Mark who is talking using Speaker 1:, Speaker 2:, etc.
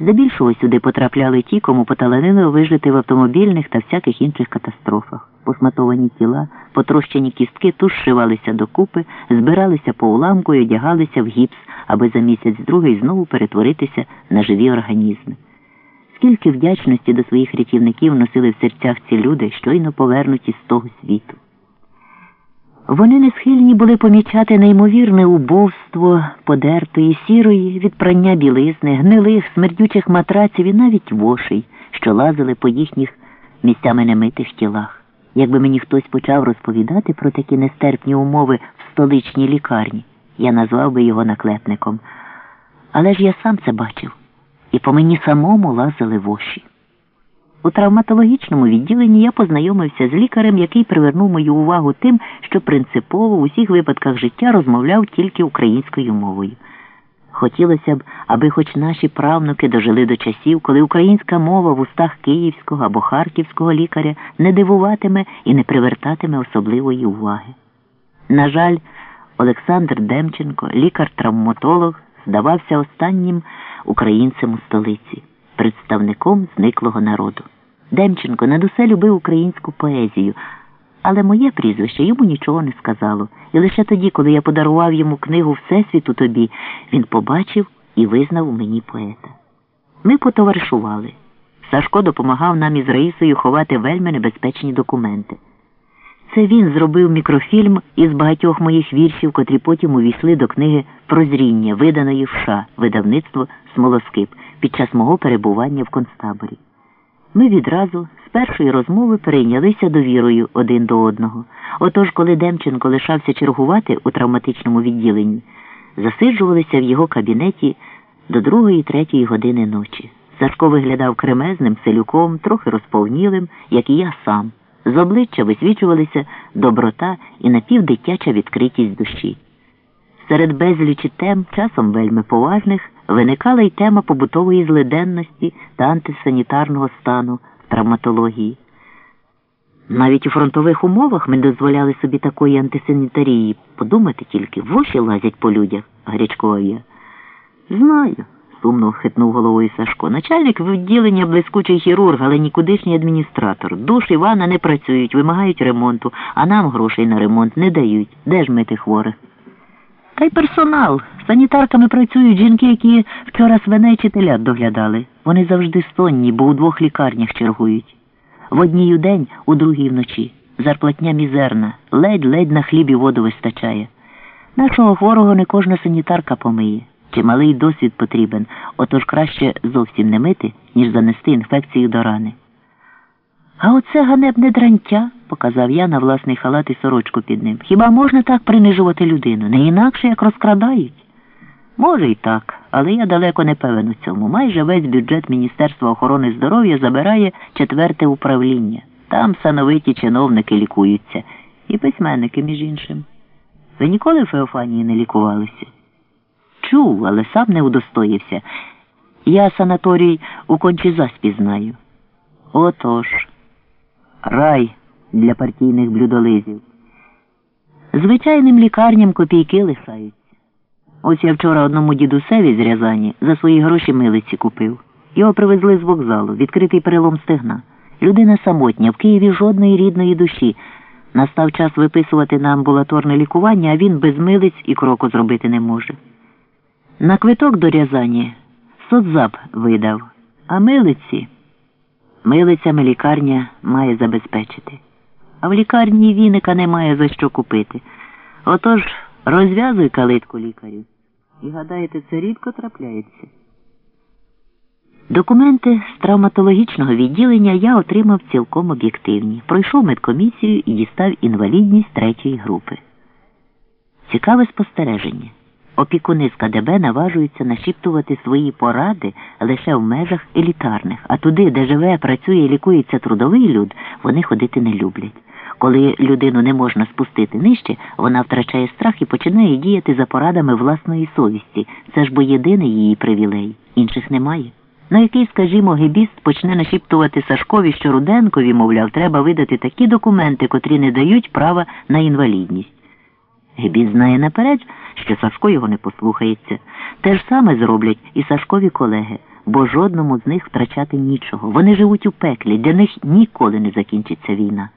Speaker 1: Здебільшого сюди потрапляли ті, кому поталанило вижити в автомобільних та всяких інших катастрофах. Посматовані тіла, потрощені кістки туж шивалися докупи, збиралися по уламку і одягалися в гіпс, аби за місяць другий знову перетворитися на живі організми. Скільки вдячності до своїх рятівників носили в серцях ці люди, щойно повернуті з того світу. Вони не схильні були помічати неймовірне убовство подертої, сірої від прання білизни, гнилих, смердючих матраців і навіть вошей, що лазили по їхніх місцями немитих тілах. Якби мені хтось почав розповідати про такі нестерпні умови в столичній лікарні, я назвав би його наклепником. Але ж я сам це бачив, і по мені самому лазили воші. У травматологічному відділенні я познайомився з лікарем, який привернув мою увагу тим, що принципово в усіх випадках життя розмовляв тільки українською мовою. Хотілося б, аби хоч наші правнуки дожили до часів, коли українська мова в устах київського або харківського лікаря не дивуватиме і не привертатиме особливої уваги. На жаль, Олександр Демченко, лікар-травматолог, здавався останнім українцем у столиці, представником зниклого народу. Демченко над усе любив українську поезію, але моє прізвище йому нічого не сказало. І лише тоді, коли я подарував йому книгу Всесвіту тобі, він побачив і визнав мені поета. Ми потоваришували. Сашко допомагав нам із Раїсою ховати вельми небезпечні документи. Це він зробив мікрофільм із багатьох моїх віршів, котрі потім увійшли до книги Прозріння, виданої в США, видавництво Смолоскип, під час мого перебування в концтаборі. Ми відразу з першої розмови перейнялися довірою один до одного. Отож, коли Демченко лишався чергувати у травматичному відділенні, засиджувалися в його кабінеті до другої третьої години ночі. Сашко виглядав кремезним селюком, трохи розповнілим, як і я сам. З обличчя висвічувалися доброта і напівдитяча відкритість душі. Серед безлічі тем, часом вельми поважних, виникала й тема побутової злиденності та антисанітарного стану в травматології. Навіть у фронтових умовах ми дозволяли собі такої антисанітарії. Подумати тільки, воші лазять по людях, гарячкував я. Знаю, сумно хитнув головою Сашко. Начальник відділення блискучий хірург, але нікудишній адміністратор. Душ Івана не працюють, вимагають ремонту, а нам грошей на ремонт не дають. Де ж мити хворих? Та й персонал. Санітарками працюють жінки, які вчора свиней чи телят доглядали. Вони завжди сонні, бо у двох лікарнях чергують. В одній у день, у другій вночі. Зарплатня мізерна, ледь-ледь на хліб і воду вистачає. Нашого хворого не кожна санітарка помиє. Чималий досвід потрібен, отож краще зовсім не мити, ніж занести інфекцію до рани. А оце ганебне дрантя, показав я на власний халат і сорочку під ним. Хіба можна так принижувати людину? Не інакше як розкрадають? Може і так, але я далеко не певен у цьому. Майже весь бюджет Міністерства охорони здоров'я забирає четверте управління. Там сановиті чиновники лікуються. І письменники, між іншим. Ви ніколи в Феофанії не лікувалися? Чув, але сам не удостоївся. Я санаторій у Кончізаспі знаю. Отож, рай для партійних блюдолизів. Звичайним лікарням копійки лишаються. Ось я вчора одному дідусеві з Рязані за свої гроші милиці купив. Його привезли з вокзалу, відкритий перелом стегна. Людина самотня, в Києві жодної рідної душі. Настав час виписувати на амбулаторне лікування, а він без милиць і кроку зробити не може. На квиток до Рязані соцзап видав, а милиці милицями лікарня має забезпечити. А в лікарні віника немає за що купити. Отож розв'язуй калитку лікарю. І гадаєте, це рідко трапляється. Документи з травматологічного відділення я отримав цілком об'єктивні. Пройшов медкомісію і дістав інвалідність третьої групи. Цікаве спостереження. Опікуни з КДБ наважуються нашіптувати свої поради лише в межах елітарних, а туди, де живе, працює і лікується трудовий люд, вони ходити не люблять. Коли людину не можна спустити нижче, вона втрачає страх і починає діяти за порадами власної совісті. Це ж бо єдиний її привілей, інших немає. На який, скажімо, гебіст почне нашіптувати Сашкові, що Руденкові, мовляв, треба видати такі документи, котрі не дають права на інвалідність. Гебіст знає наперед, що Сашко його не послухається. Те ж саме зроблять і Сашкові колеги. бо жодному з них втрачати нічого. Вони живуть у пеклі, для них ніколи не закінчиться війна.